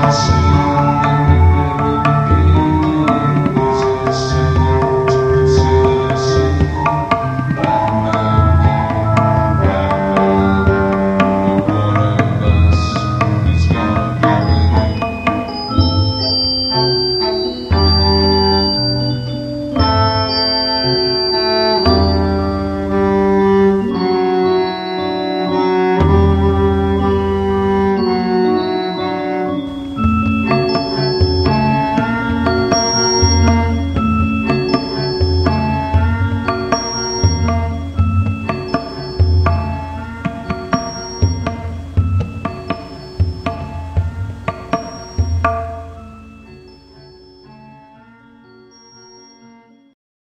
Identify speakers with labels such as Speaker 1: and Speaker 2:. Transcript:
Speaker 1: I see you.